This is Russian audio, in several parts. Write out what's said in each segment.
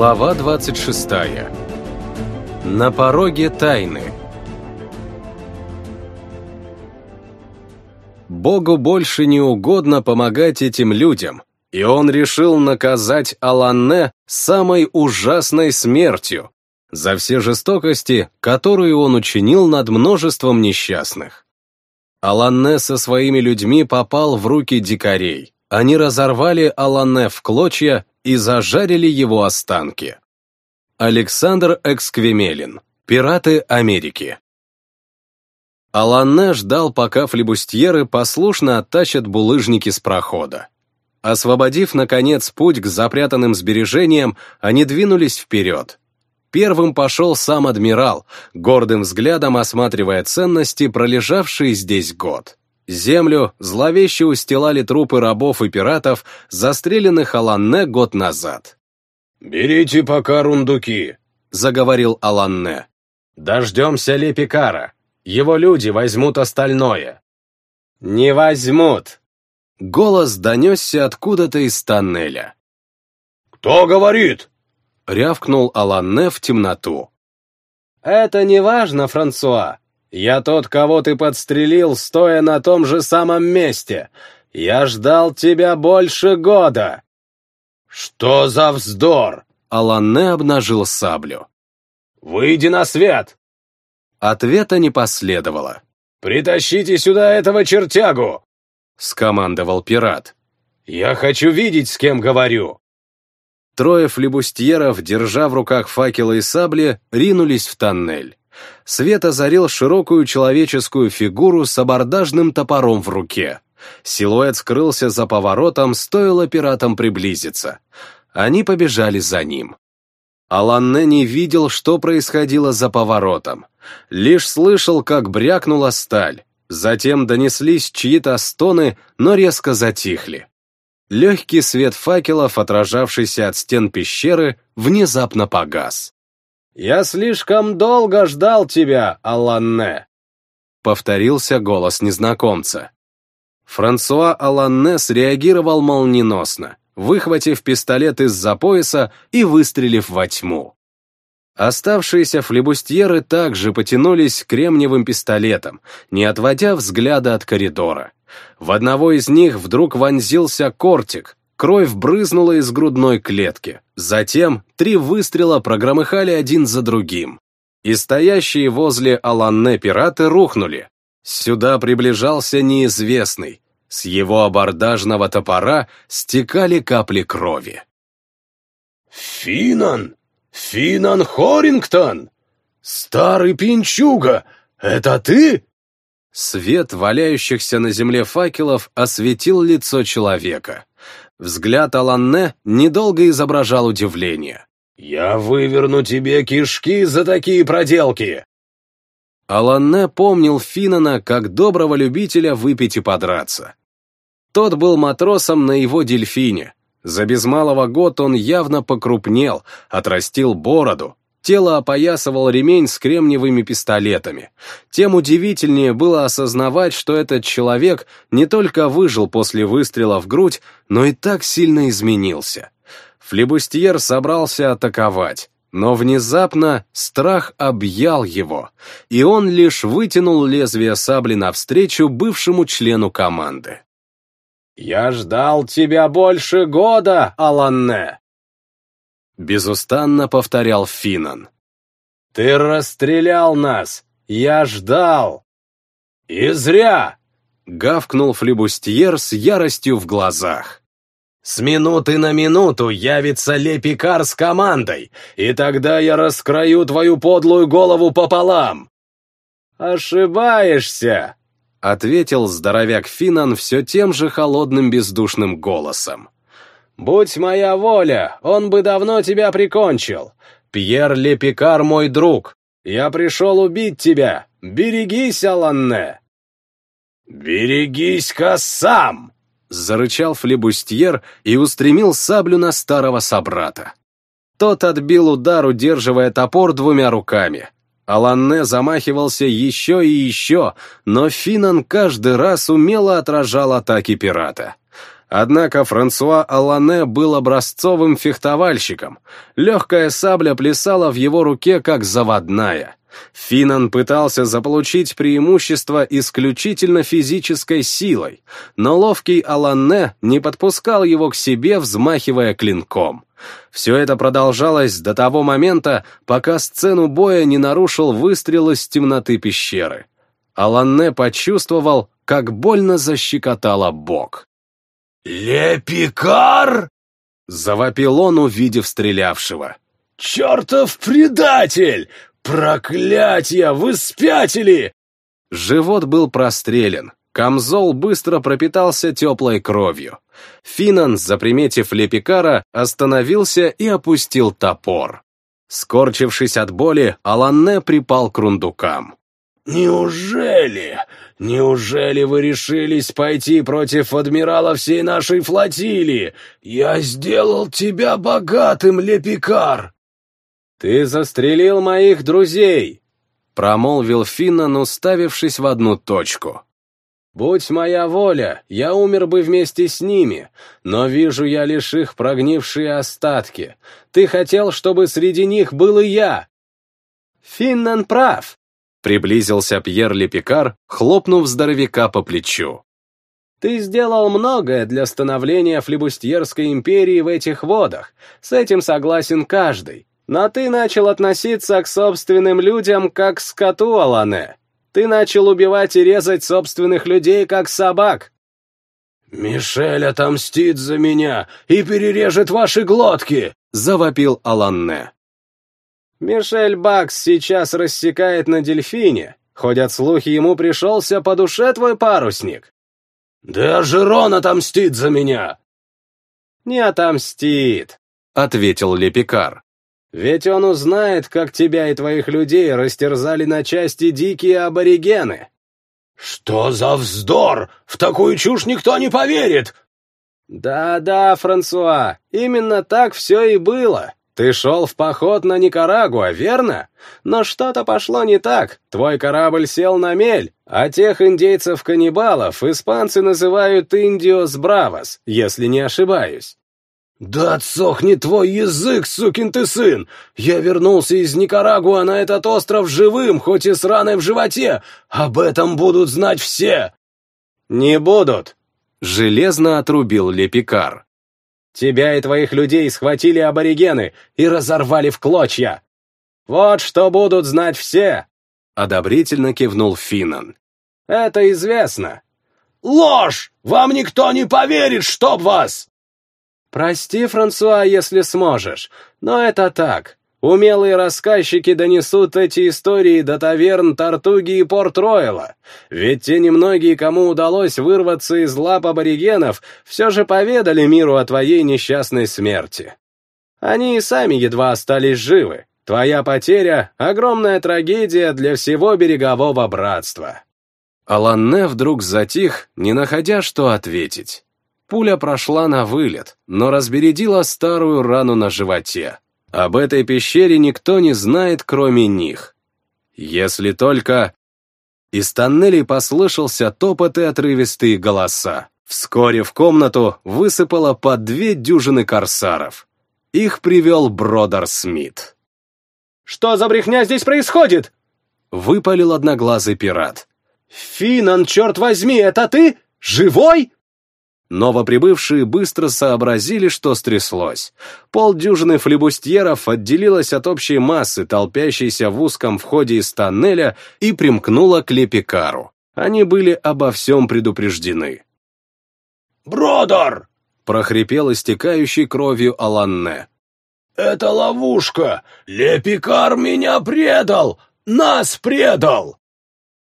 Глава 26. На пороге тайны. Богу больше не угодно помогать этим людям, и он решил наказать Аланне самой ужасной смертью за все жестокости, которые он учинил над множеством несчастных. Аланне со своими людьми попал в руки дикарей. Они разорвали Аланне в клочья и зажарили его останки. Александр Эксквемелин. Пираты Америки. Аланне ждал, пока флебустьеры послушно оттащат булыжники с прохода. Освободив, наконец, путь к запрятанным сбережениям, они двинулись вперед. Первым пошел сам адмирал, гордым взглядом осматривая ценности, пролежавшие здесь год. Землю зловеще устилали трупы рабов и пиратов, застреленных Аланне год назад. «Берите пока рундуки», — заговорил Аланне. «Дождемся Лепикара. Его люди возьмут остальное». «Не возьмут!» Голос донесся откуда-то из тоннеля. «Кто говорит?» — рявкнул Аланне в темноту. «Это не важно, Франсуа. Я тот, кого ты подстрелил, стоя на том же самом месте. Я ждал тебя больше года. Что за вздор? Аланне обнажил саблю. Выйди на свет. Ответа не последовало. «Притащите сюда этого чертягу!» — скомандовал пират. «Я хочу видеть, с кем говорю!» Трое флебустьеров, держа в руках факелы и сабли, ринулись в тоннель свет озарил широкую человеческую фигуру с абордажным топором в руке. Силуэт скрылся за поворотом, стоило пиратам приблизиться. Они побежали за ним. Аланне не видел, что происходило за поворотом. Лишь слышал, как брякнула сталь. Затем донеслись чьи-то стоны, но резко затихли. Легкий свет факелов, отражавшийся от стен пещеры, внезапно погас. «Я слишком долго ждал тебя, Аланне!» Повторился голос незнакомца. Франсуа Аланне среагировал молниеносно, выхватив пистолет из-за пояса и выстрелив во тьму. Оставшиеся флебустьеры также потянулись кремниевым пистолетам, не отводя взгляда от коридора. В одного из них вдруг вонзился кортик, Кровь брызнула из грудной клетки. Затем три выстрела прогромыхали один за другим. И стоящие возле Аланне пираты рухнули. Сюда приближался неизвестный. С его абордажного топора стекали капли крови. «Финан! Финан Хорингтон! Старый пинчуга! Это ты?» Свет валяющихся на земле факелов осветил лицо человека. Взгляд Аланне недолго изображал удивление. «Я выверну тебе кишки за такие проделки!» Аланне помнил Финана как доброго любителя выпить и подраться. Тот был матросом на его дельфине. За без малого год он явно покрупнел, отрастил бороду, Тело опоясывал ремень с кремниевыми пистолетами. Тем удивительнее было осознавать, что этот человек не только выжил после выстрела в грудь, но и так сильно изменился. Флебустьер собрался атаковать, но внезапно страх объял его, и он лишь вытянул лезвие сабли навстречу бывшему члену команды. «Я ждал тебя больше года, Аланне!» Безустанно повторял Финан. «Ты расстрелял нас! Я ждал!» «И зря!» — гавкнул флебустьер с яростью в глазах. «С минуты на минуту явится Лепикар с командой, и тогда я раскрою твою подлую голову пополам!» «Ошибаешься!» — ответил здоровяк Финан все тем же холодным бездушным голосом. Будь моя воля, он бы давно тебя прикончил. Пьер Лепикар мой друг. Я пришел убить тебя. Берегись, Аланне!» «Берегись-ка сам!» — зарычал флебустьер и устремил саблю на старого собрата. Тот отбил удар, удерживая топор двумя руками. Аланне замахивался еще и еще, но Финан каждый раз умело отражал атаки пирата. Однако Франсуа Алане был образцовым фехтовальщиком. Легкая сабля плясала в его руке, как заводная. Финан пытался заполучить преимущество исключительно физической силой, но ловкий Аланне не подпускал его к себе, взмахивая клинком. Все это продолжалось до того момента, пока сцену боя не нарушил выстрел из темноты пещеры. Аланне почувствовал, как больно защекотало бок. «Лепикар!» — завопил он, увидев стрелявшего. «Чертов предатель! Проклятье! Вы спятили!» Живот был прострелен, камзол быстро пропитался теплой кровью. Финан, заприметив Лепикара, остановился и опустил топор. Скорчившись от боли, Аланне припал к рундукам. «Неужели? Неужели вы решились пойти против адмирала всей нашей флотилии? Я сделал тебя богатым, Лепикар!» «Ты застрелил моих друзей!» — промолвил Финнан, уставившись в одну точку. «Будь моя воля, я умер бы вместе с ними, но вижу я лишь их прогнившие остатки. Ты хотел, чтобы среди них был и я!» «Финнан прав!» Приблизился Пьер Лепикар, хлопнув здоровяка по плечу. «Ты сделал многое для становления флебустьерской империи в этих водах, с этим согласен каждый. Но ты начал относиться к собственным людям как к скоту, Алане. Ты начал убивать и резать собственных людей как собак». «Мишель отомстит за меня и перережет ваши глотки!» — завопил Аланне. Мишель Бакс сейчас рассекает на дельфине. Ходят слухи, ему пришелся по душе твой парусник. Да Жерон отомстит за меня. Не отомстит, ответил Лепикар. Ведь он узнает, как тебя и твоих людей растерзали на части дикие аборигены. Что за вздор? В такую чушь никто не поверит. Да-да, Франсуа, именно так все и было. Ты шел в поход на Никарагуа, верно? Но что-то пошло не так. Твой корабль сел на мель, а тех индейцев-каннибалов испанцы называют Индиос Бравос, если не ошибаюсь. «Да отсохни твой язык, сукин ты сын! Я вернулся из Никарагуа на этот остров живым, хоть и с раной в животе! Об этом будут знать все!» «Не будут!» — железно отрубил Лепикар. Тебя и твоих людей схватили аборигены и разорвали в клочья. Вот что будут знать все!» Одобрительно кивнул Финнан. «Это известно». «Ложь! Вам никто не поверит, чтоб вас!» «Прости, Франсуа, если сможешь, но это так. Умелые рассказчики донесут эти истории до таверн Тартуги и Порт-Ройла, ведь те немногие, кому удалось вырваться из лап аборигенов, все же поведали миру о твоей несчастной смерти. Они и сами едва остались живы. Твоя потеря — огромная трагедия для всего берегового братства». Аланне вдруг затих, не находя, что ответить. Пуля прошла на вылет, но разбередила старую рану на животе. Об этой пещере никто не знает, кроме них. Если только... Из тоннелей послышался топот и отрывистые голоса. Вскоре в комнату высыпало по две дюжины корсаров. Их привел Бродер Смит. «Что за брехня здесь происходит?» Выпалил одноглазый пират. «Финан, черт возьми, это ты? Живой?» Новоприбывшие быстро сообразили, что стряслось. Полдюжины флебустьеров отделилась от общей массы, толпящейся в узком входе из тоннеля, и примкнула к Лепикару. Они были обо всем предупреждены. «Бродер!» — прохрипел истекающий кровью Аланне. «Это ловушка! Лепикар меня предал! Нас предал!»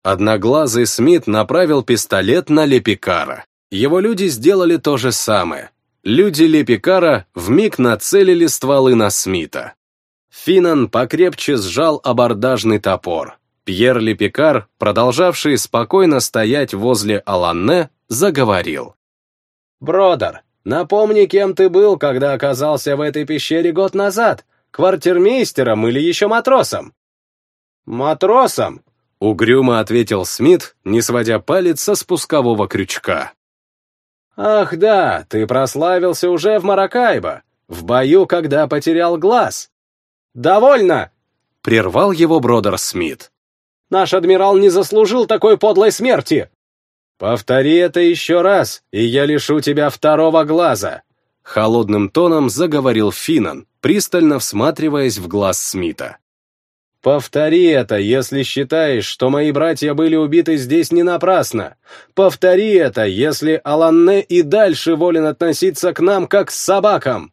Одноглазый Смит направил пистолет на Лепикара. Его люди сделали то же самое. Люди Лепикара вмиг нацелили стволы на Смита. Финан покрепче сжал абордажный топор. Пьер Лепикар, продолжавший спокойно стоять возле Аланне, заговорил. «Бродер, напомни, кем ты был, когда оказался в этой пещере год назад? Квартирмейстером или еще матросом?» «Матросом?» — угрюмо ответил Смит, не сводя палец со спускового крючка. «Ах да, ты прославился уже в Маракайбо, в бою, когда потерял глаз». «Довольно!» — прервал его Бродер Смит. «Наш адмирал не заслужил такой подлой смерти!» «Повтори это еще раз, и я лишу тебя второго глаза!» Холодным тоном заговорил Финан, пристально всматриваясь в глаз Смита. Повтори это, если считаешь, что мои братья были убиты здесь не напрасно. Повтори это, если Аланне и дальше волен относиться к нам как к собакам.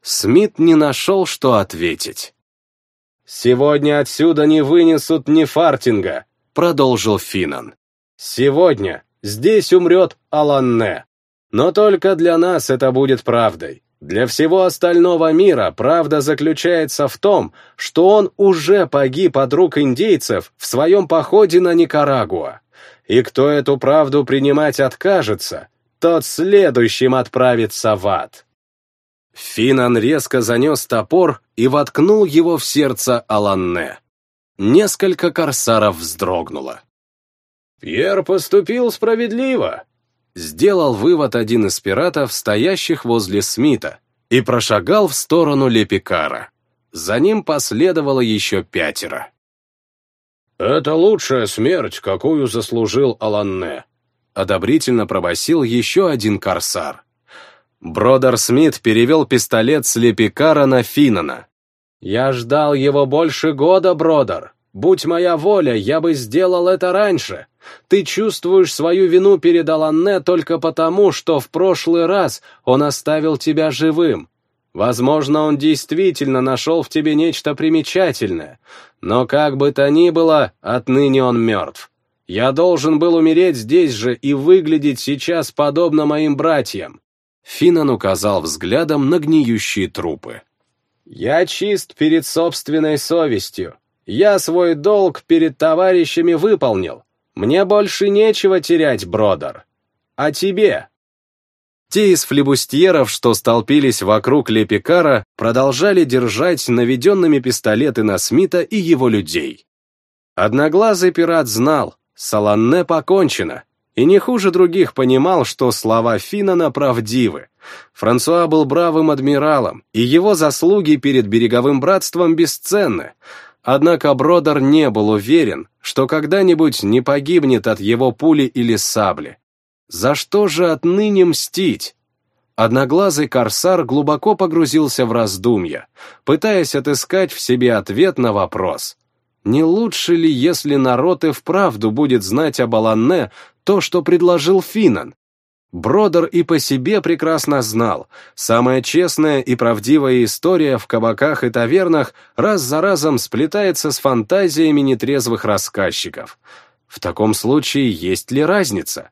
Смит не нашел, что ответить. «Сегодня отсюда не вынесут ни фартинга», — продолжил Финан. «Сегодня здесь умрет Аланне. Но только для нас это будет правдой. Для всего остального мира правда заключается в том, что он уже погиб от рук индейцев в своем походе на Никарагуа. И кто эту правду принимать откажется, тот следующим отправится в ад. Финан резко занес топор и воткнул его в сердце Аланне. Несколько корсаров вздрогнуло. «Пьер поступил справедливо», Сделал вывод один из пиратов, стоящих возле Смита, и прошагал в сторону Лепикара. За ним последовало еще пятеро. «Это лучшая смерть, какую заслужил Аланне», — одобрительно пробасил еще один корсар. Бродер Смит перевел пистолет с Лепикара на Финана. «Я ждал его больше года, Бродер. Будь моя воля, я бы сделал это раньше. Ты чувствуешь свою вину перед Аланне только потому, что в прошлый раз он оставил тебя живым. Возможно, он действительно нашел в тебе нечто примечательное, но как бы то ни было, отныне он мертв. Я должен был умереть здесь же и выглядеть сейчас подобно моим братьям. Финан указал взглядом на гниющие трупы. «Я чист перед собственной совестью. Я свой долг перед товарищами выполнил. Мне больше нечего терять, Бродер. А тебе?» Те из флебустьеров, что столпились вокруг Лепикара, продолжали держать наведенными пистолеты на Смита и его людей. Одноглазый пират знал, Саланне покончено, и не хуже других понимал, что слова Финана правдивы. Франсуа был бравым адмиралом, и его заслуги перед береговым братством бесценны, Однако Бродер не был уверен, что когда-нибудь не погибнет от его пули или сабли. За что же отныне мстить? Одноглазый корсар глубоко погрузился в раздумья, пытаясь отыскать в себе ответ на вопрос. Не лучше ли, если народ и вправду будет знать об Аланне то, что предложил Финан? Бродер и по себе прекрасно знал, самая честная и правдивая история в кабаках и тавернах раз за разом сплетается с фантазиями нетрезвых рассказчиков. В таком случае есть ли разница?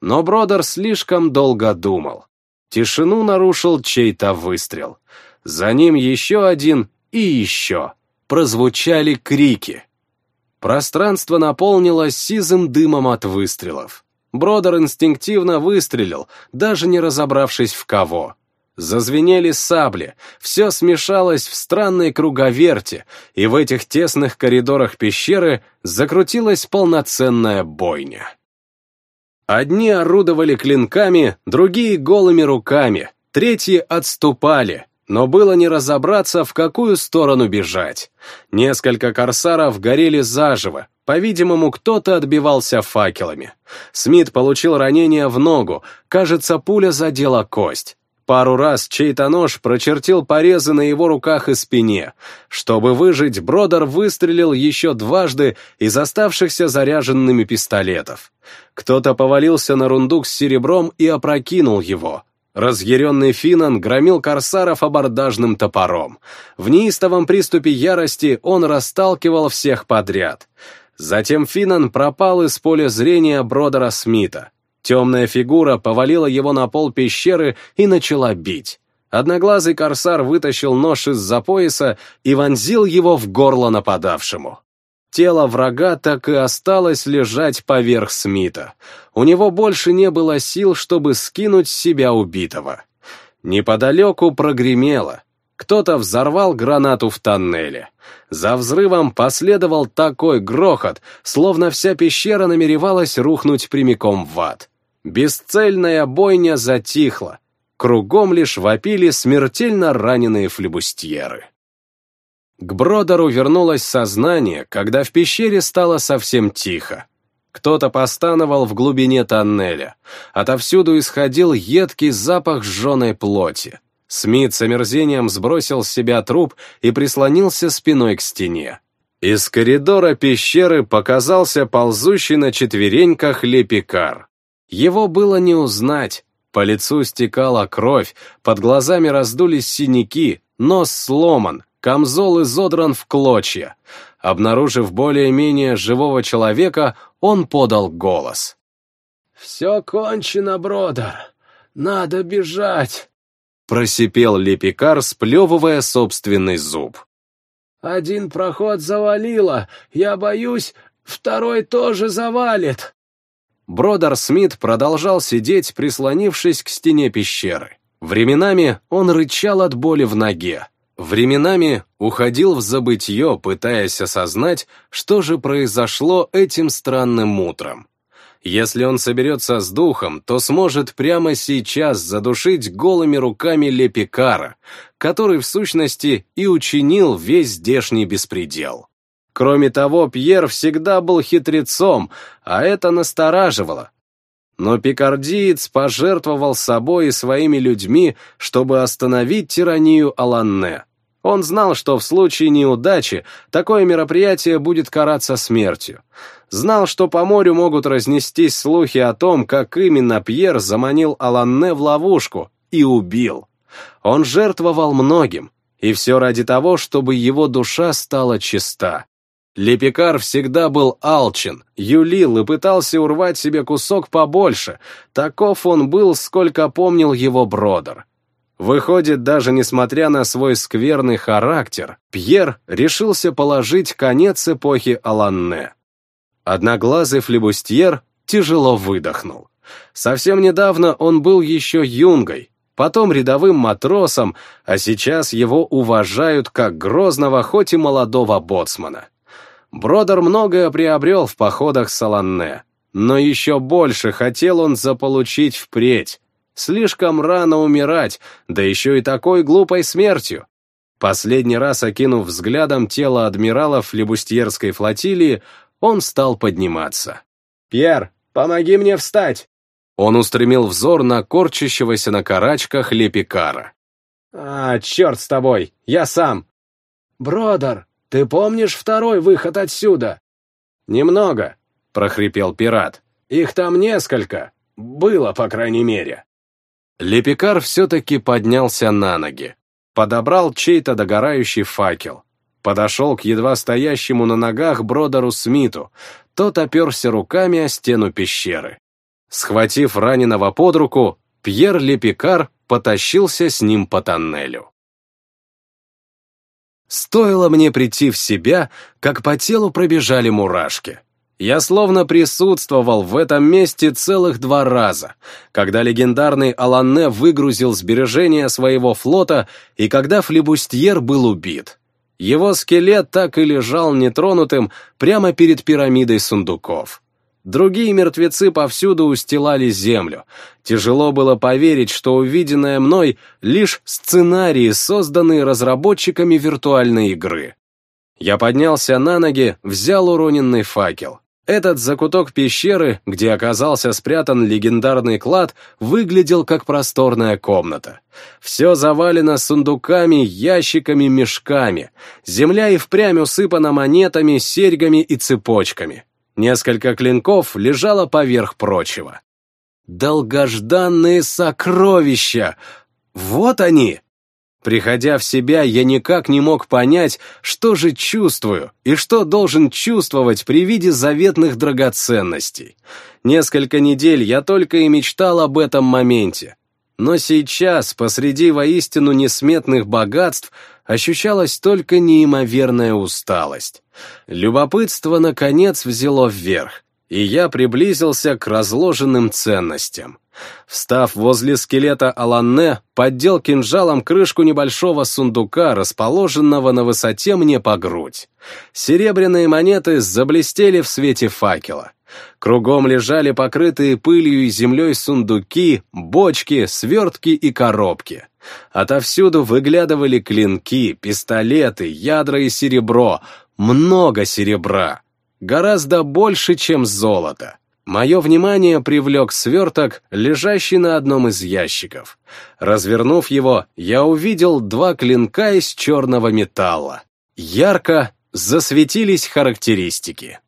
Но Бродер слишком долго думал. Тишину нарушил чей-то выстрел. За ним еще один и еще. Прозвучали крики. Пространство наполнилось сизым дымом от выстрелов. Бродер инстинктивно выстрелил, даже не разобравшись в кого. Зазвенели сабли, все смешалось в странной круговерте, и в этих тесных коридорах пещеры закрутилась полноценная бойня. Одни орудовали клинками, другие голыми руками, третьи отступали, но было не разобраться, в какую сторону бежать. Несколько корсаров горели заживо, по-видимому, кто-то отбивался факелами. Смит получил ранение в ногу, кажется, пуля задела кость. Пару раз чей-то нож прочертил порезы на его руках и спине. Чтобы выжить, Бродер выстрелил еще дважды из оставшихся заряженными пистолетов. Кто-то повалился на рундук с серебром и опрокинул его. Разъяренный Финан громил корсаров абордажным топором. В неистовом приступе ярости он расталкивал всех подряд. Затем Финан пропал из поля зрения Бродера Смита. Темная фигура повалила его на пол пещеры и начала бить. Одноглазый корсар вытащил нож из-за пояса и вонзил его в горло нападавшему. Тело врага так и осталось лежать поверх Смита. У него больше не было сил, чтобы скинуть с себя убитого. Неподалеку прогремело. Кто-то взорвал гранату в тоннеле. За взрывом последовал такой грохот, словно вся пещера намеревалась рухнуть прямиком в ад. Бесцельная бойня затихла, кругом лишь вопили смертельно раненые флебустьеры. К Бродеру вернулось сознание, когда в пещере стало совсем тихо. Кто-то постановал в глубине тоннеля. Отовсюду исходил едкий запах сжженной плоти. Смит с омерзением сбросил с себя труп и прислонился спиной к стене. Из коридора пещеры показался ползущий на четвереньках лепикар. Его было не узнать. По лицу стекала кровь, под глазами раздулись синяки, нос сломан, камзол изодран в клочья. Обнаружив более-менее живого человека, он подал голос. «Все кончено, Бродер. Надо бежать!» Просипел Лепикар, сплевывая собственный зуб. «Один проход завалило. Я боюсь, второй тоже завалит». Бродер Смит продолжал сидеть, прислонившись к стене пещеры. Временами он рычал от боли в ноге. Временами уходил в забытье, пытаясь осознать, что же произошло этим странным утром. Если он соберется с духом, то сможет прямо сейчас задушить голыми руками Лепикара, который в сущности и учинил весь здешний беспредел. Кроме того, Пьер всегда был хитрецом, а это настораживало. Но пикардиец пожертвовал собой и своими людьми, чтобы остановить тиранию Аланне. Он знал, что в случае неудачи такое мероприятие будет караться смертью. Знал, что по морю могут разнестись слухи о том, как именно Пьер заманил Аланне в ловушку и убил. Он жертвовал многим, и все ради того, чтобы его душа стала чиста. Лепикар всегда был алчен, юлил и пытался урвать себе кусок побольше. Таков он был, сколько помнил его бродер. Выходит, даже несмотря на свой скверный характер, Пьер решился положить конец эпохи Аланне. Одноглазый флебустьер тяжело выдохнул. Совсем недавно он был еще юнгой, потом рядовым матросом, а сейчас его уважают как грозного, хоть и молодого боцмана. Бродер многое приобрел в походах с Аланне, но еще больше хотел он заполучить впредь. Слишком рано умирать, да еще и такой глупой смертью. Последний раз окинув взглядом тело адмирала флебустьерской флотилии, он стал подниматься. «Пьер, помоги мне встать!» Он устремил взор на корчащегося на карачках Лепикара. «А, черт с тобой, я сам!» «Бродер, ты помнишь второй выход отсюда?» «Немного», — прохрипел пират. «Их там несколько. Было, по крайней мере». Лепикар все-таки поднялся на ноги. Подобрал чей-то догорающий факел. Подошел к едва стоящему на ногах Бродеру Смиту. Тот оперся руками о стену пещеры. Схватив раненого под руку, Пьер Лепикар потащился с ним по тоннелю. Стоило мне прийти в себя, как по телу пробежали мурашки. Я словно присутствовал в этом месте целых два раза, когда легендарный Аланне выгрузил сбережения своего флота и когда флебустьер был убит. Его скелет так и лежал нетронутым прямо перед пирамидой сундуков. Другие мертвецы повсюду устилали землю. Тяжело было поверить, что увиденное мной — лишь сценарии, созданные разработчиками виртуальной игры. Я поднялся на ноги, взял уроненный факел. Этот закуток пещеры, где оказался спрятан легендарный клад, выглядел как просторная комната. Все завалено сундуками, ящиками, мешками. Земля и впрямь усыпана монетами, серьгами и цепочками. Несколько клинков лежало поверх прочего. Долгожданные сокровища! Вот они! Приходя в себя, я никак не мог понять, что же чувствую и что должен чувствовать при виде заветных драгоценностей. Несколько недель я только и мечтал об этом моменте. Но сейчас, посреди воистину несметных богатств, ощущалась только неимоверная усталость. Любопытство, наконец, взяло вверх, и я приблизился к разложенным ценностям. Встав возле скелета Аланне, поддел кинжалом крышку небольшого сундука, расположенного на высоте мне по грудь. Серебряные монеты заблестели в свете факела. Кругом лежали покрытые пылью и землей сундуки, бочки, свертки и коробки. Отовсюду выглядывали клинки, пистолеты, ядра и серебро. Много серебра. Гораздо больше, чем золото. Мое внимание привлек сверток, лежащий на одном из ящиков. Развернув его, я увидел два клинка из черного металла. Ярко засветились характеристики.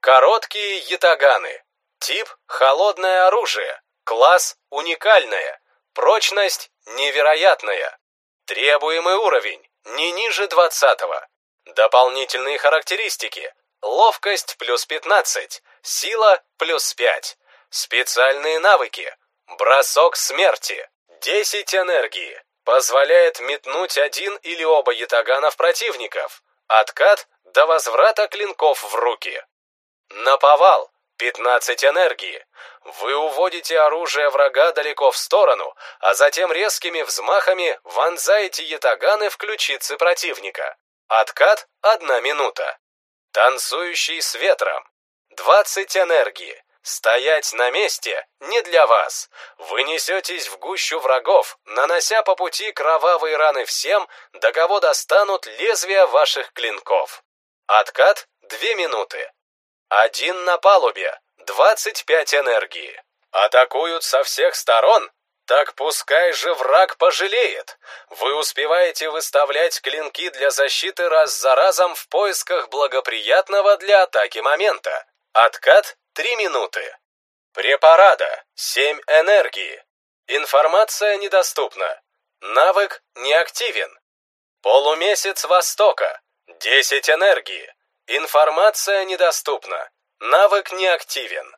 Короткие ятаганы. Тип – холодное оружие. Класс – уникальное. Прочность – невероятная. Требуемый уровень – не ниже 20 -го. Дополнительные характеристики. Ловкость плюс 15, сила плюс 5. Специальные навыки. Бросок смерти. 10 энергии. Позволяет метнуть один или оба ятагана в противников. Откат до возврата клинков в руки. Наповал. 15 энергии. Вы уводите оружие врага далеко в сторону, а затем резкими взмахами вонзаете ятаганы в ключицы противника. Откат – одна минута. Танцующий с ветром. 20 энергии. Стоять на месте не для вас. Вы несетесь в гущу врагов, нанося по пути кровавые раны всем, до кого достанут лезвия ваших клинков. Откат – 2 минуты. Один на палубе. 25 энергии. Атакуют со всех сторон? Так пускай же враг пожалеет. Вы успеваете выставлять клинки для защиты раз за разом в поисках благоприятного для атаки момента. Откат 3 минуты. Препарада 7 энергии. Информация недоступна. Навык неактивен. Полумесяц Востока 10 энергии. Информация недоступна. Навык неактивен.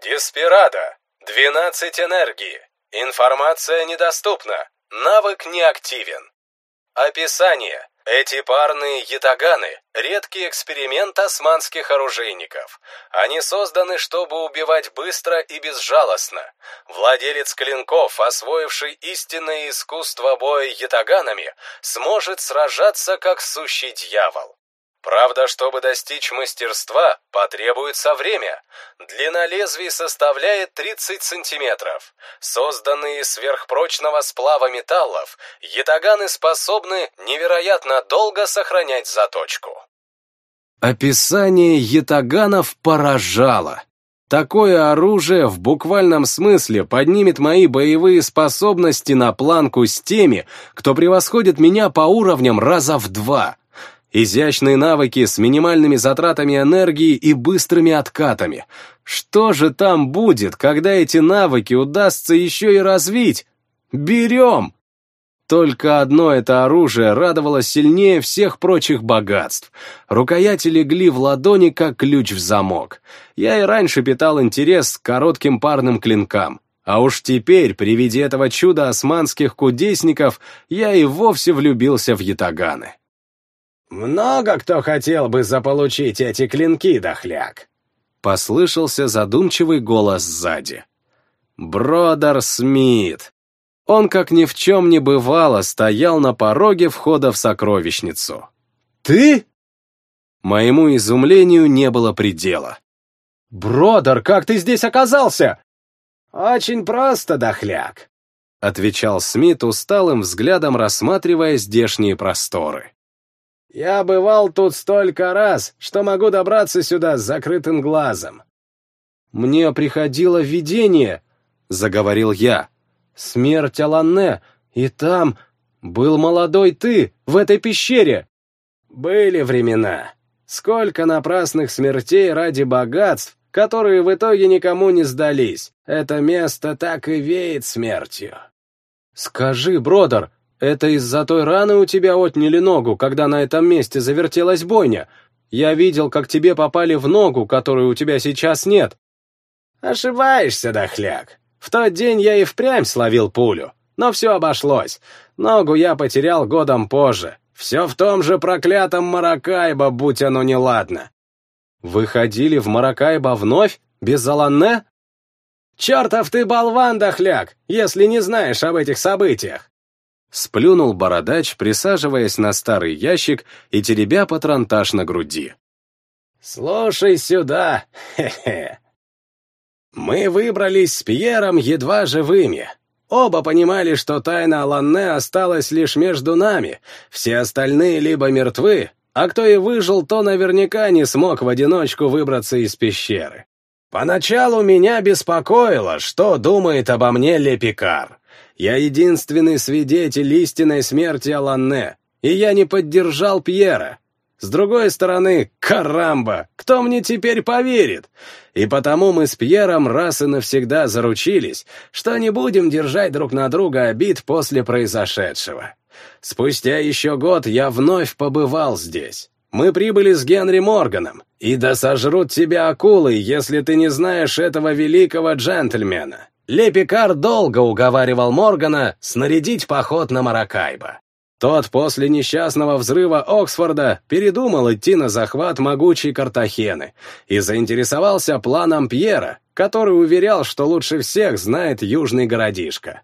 Деспирада 12 энергии. Информация недоступна. Навык неактивен. Описание. Эти парные ятаганы – редкий эксперимент османских оружейников. Они созданы, чтобы убивать быстро и безжалостно. Владелец клинков, освоивший истинное искусство боя ятаганами, сможет сражаться как сущий дьявол. Правда, чтобы достичь мастерства, потребуется время. Длина лезвий составляет 30 сантиметров. Созданные из сверхпрочного сплава металлов, ятаганы способны невероятно долго сохранять заточку. Описание ятаганов поражало. Такое оружие в буквальном смысле поднимет мои боевые способности на планку с теми, кто превосходит меня по уровням раза в два. Изящные навыки с минимальными затратами энергии и быстрыми откатами. Что же там будет, когда эти навыки удастся еще и развить? Берем! Только одно это оружие радовало сильнее всех прочих богатств. Рукояти легли в ладони, как ключ в замок. Я и раньше питал интерес к коротким парным клинкам. А уж теперь, при виде этого чуда османских кудесников, я и вовсе влюбился в ятаганы. «Много кто хотел бы заполучить эти клинки, дохляк!» Послышался задумчивый голос сзади. Бродер Смит. Он, как ни в чем не бывало, стоял на пороге входа в сокровищницу. «Ты?» Моему изумлению не было предела. «Бродер, как ты здесь оказался?» «Очень просто, дохляк», — отвечал Смит усталым взглядом, рассматривая здешние просторы. Я бывал тут столько раз, что могу добраться сюда с закрытым глазом. Мне приходило видение, заговорил я. Смерть Аланне, и там был молодой ты в этой пещере. Были времена. Сколько напрасных смертей ради богатств, которые в итоге никому не сдались. Это место так и веет смертью. Скажи, бродер, это из-за той раны у тебя отняли ногу, когда на этом месте завертелась бойня. Я видел, как тебе попали в ногу, которой у тебя сейчас нет. Ошибаешься, дохляк. В тот день я и впрямь словил пулю. Но все обошлось. Ногу я потерял годом позже. Все в том же проклятом Маракайбо, будь оно неладно. Выходили в Маракайбо вновь? Без Аланне? Чертов ты болван, дохляк, если не знаешь об этих событиях. Сплюнул бородач, присаживаясь на старый ящик и теребя патронтаж на груди. «Слушай сюда, хе-хе». Мы выбрались с Пьером едва живыми. Оба понимали, что тайна Аланне осталась лишь между нами, все остальные либо мертвы, а кто и выжил, то наверняка не смог в одиночку выбраться из пещеры. Поначалу меня беспокоило, что думает обо мне Лепикар. Я единственный свидетель истинной смерти Аланне, и я не поддержал Пьера. С другой стороны, карамба, кто мне теперь поверит? И потому мы с Пьером раз и навсегда заручились, что не будем держать друг на друга обид после произошедшего. Спустя еще год я вновь побывал здесь. Мы прибыли с Генри Морганом, и да сожрут тебя акулы, если ты не знаешь этого великого джентльмена. Лепикар долго уговаривал Моргана снарядить поход на Маракайбо. Тот после несчастного взрыва Оксфорда передумал идти на захват могучей Картахены и заинтересовался планом Пьера, который уверял, что лучше всех знает южный городишко.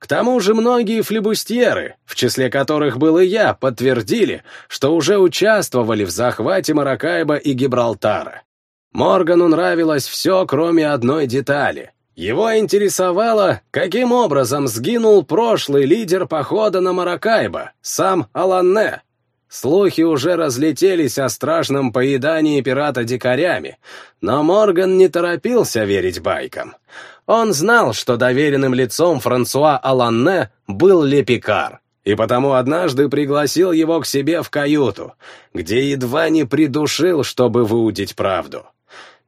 К тому же многие флебустьеры, в числе которых был и я, подтвердили, что уже участвовали в захвате Маракайба и Гибралтара. Моргану нравилось все, кроме одной детали — его интересовало, каким образом сгинул прошлый лидер похода на Маракайбо, сам Аланне. Слухи уже разлетелись о страшном поедании пирата дикарями, но Морган не торопился верить байкам. Он знал, что доверенным лицом Франсуа Аланне был Лепикар, и потому однажды пригласил его к себе в каюту, где едва не придушил, чтобы выудить правду.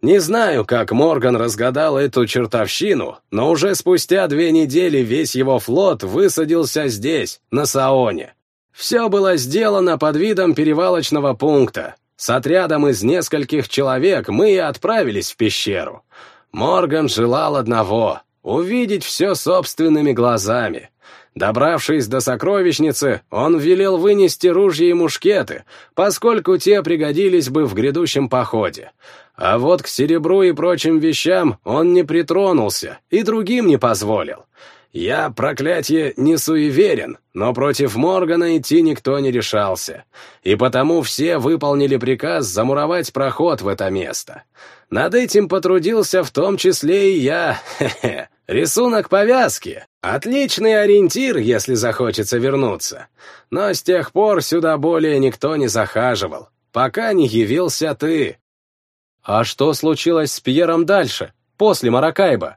Не знаю, как Морган разгадал эту чертовщину, но уже спустя две недели весь его флот высадился здесь, на Саоне. Все было сделано под видом перевалочного пункта. С отрядом из нескольких человек мы и отправились в пещеру. Морган желал одного — увидеть все собственными глазами. Добравшись до сокровищницы, он велел вынести ружья и мушкеты, поскольку те пригодились бы в грядущем походе. А вот к серебру и прочим вещам он не притронулся и другим не позволил. Я, проклятие, не суеверен, но против Моргана идти никто не решался. И потому все выполнили приказ замуровать проход в это место. Над этим потрудился в том числе и я. Хе-хе. Рисунок повязки. Отличный ориентир, если захочется вернуться. Но с тех пор сюда более никто не захаживал, пока не явился ты. А что случилось с Пьером дальше, после Маракайба?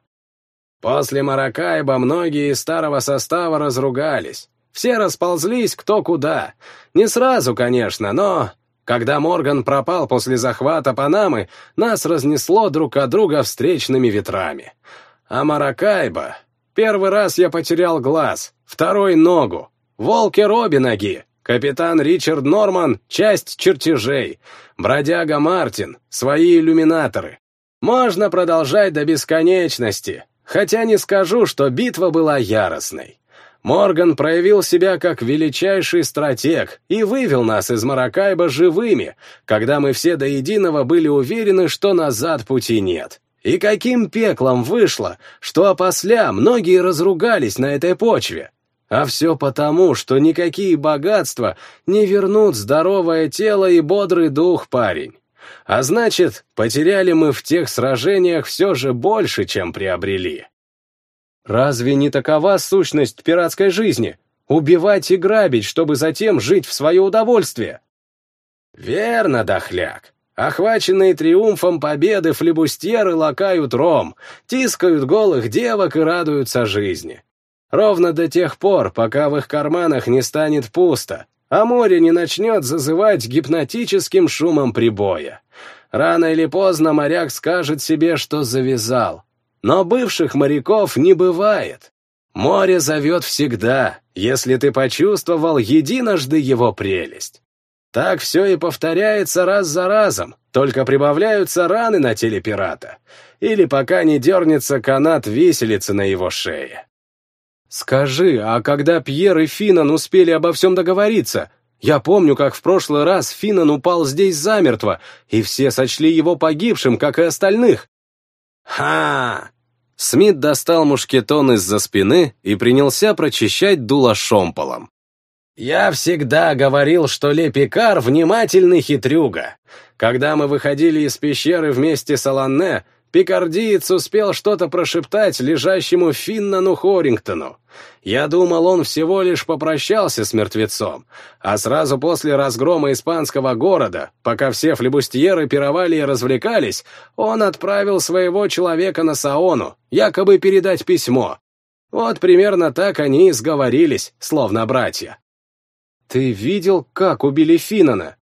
После Маракайба многие из старого состава разругались. Все расползлись кто куда. Не сразу, конечно, но... Когда Морган пропал после захвата Панамы, нас разнесло друг от друга встречными ветрами. А Маракайба... Первый раз я потерял глаз, второй — ногу. Волкер обе ноги, Капитан Ричард Норман — часть чертежей. Бродяга Мартин — свои иллюминаторы. Можно продолжать до бесконечности, хотя не скажу, что битва была яростной. Морган проявил себя как величайший стратег и вывел нас из Маракайба живыми, когда мы все до единого были уверены, что назад пути нет. И каким пеклом вышло, что опосля многие разругались на этой почве. А все потому, что никакие богатства не вернут здоровое тело и бодрый дух, парень. А значит, потеряли мы в тех сражениях все же больше, чем приобрели. Разве не такова сущность пиратской жизни? Убивать и грабить, чтобы затем жить в свое удовольствие? Верно, дохляк. Охваченные триумфом победы флебустьеры лакают ром, тискают голых девок и радуются жизни. Ровно до тех пор, пока в их карманах не станет пусто, а море не начнет зазывать гипнотическим шумом прибоя. Рано или поздно моряк скажет себе, что завязал. Но бывших моряков не бывает. Море зовет всегда, если ты почувствовал единожды его прелесть. Так все и повторяется раз за разом, только прибавляются раны на теле пирата, или пока не дернется канат виселицы на его шее. «Скажи, а когда Пьер и Финан успели обо всем договориться? Я помню, как в прошлый раз Финан упал здесь замертво, и все сочли его погибшим, как и остальных». «Ха!» Смит достал мушкетон из-за спины и принялся прочищать дуло шомполом. «Я всегда говорил, что Лепикар — внимательный хитрюга. Когда мы выходили из пещеры вместе с Аланне, пикардиец успел что-то прошептать лежащему Финнану Хорингтону. Я думал, он всего лишь попрощался с мертвецом, а сразу после разгрома испанского города, пока все флебустьеры пировали и развлекались, он отправил своего человека на Саону, якобы передать письмо. Вот примерно так они и сговорились, словно братья. «Ты видел, как убили Финнана?»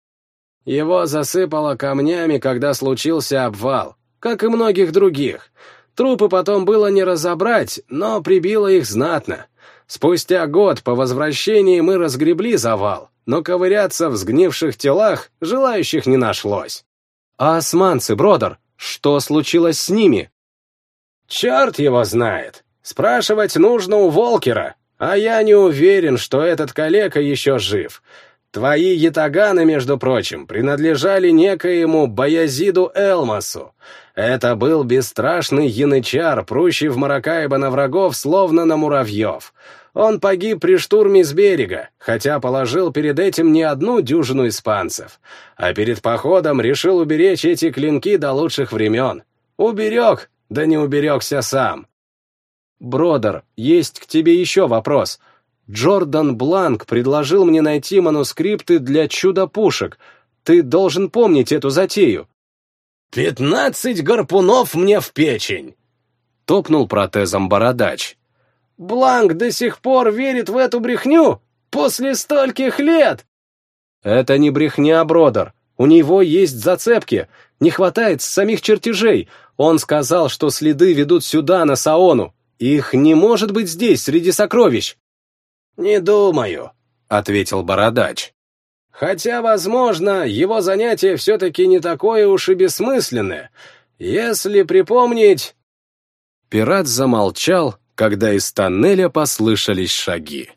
Его засыпало камнями, когда случился обвал, как и многих других. Трупы потом было не разобрать, но прибило их знатно. Спустя год по возвращении мы разгребли завал, но ковыряться в сгнивших телах желающих не нашлось. А османцы, Бродер, что случилось с ними? Черт его знает. Спрашивать нужно у Волкера, а я не уверен, что этот калека еще жив. Твои ятаганы, между прочим, принадлежали некоему Баязиду Элмасу. Это был бесстрашный янычар, прущий в Маракайбо на врагов, словно на муравьев. Он погиб при штурме с берега, хотя положил перед этим не одну дюжину испанцев, а перед походом решил уберечь эти клинки до лучших времен. Уберег, да не уберегся сам. Бродер, есть к тебе еще вопрос. Джордан Бланк предложил мне найти манускрипты для чудо-пушек. Ты должен помнить эту затею. «Пятнадцать гарпунов мне в печень!» — топнул протезом бородач. «Бланк до сих пор верит в эту брехню? После стольких лет!» «Это не брехня, Бродер. У него есть зацепки. Не хватает самих чертежей. Он сказал, что следы ведут сюда, на Саону. Их не может быть здесь, среди сокровищ. «Не думаю», — ответил Бородач. «Хотя, возможно, его занятие все-таки не такое уж и бессмысленное. Если припомнить...» Пират замолчал, когда из тоннеля послышались шаги.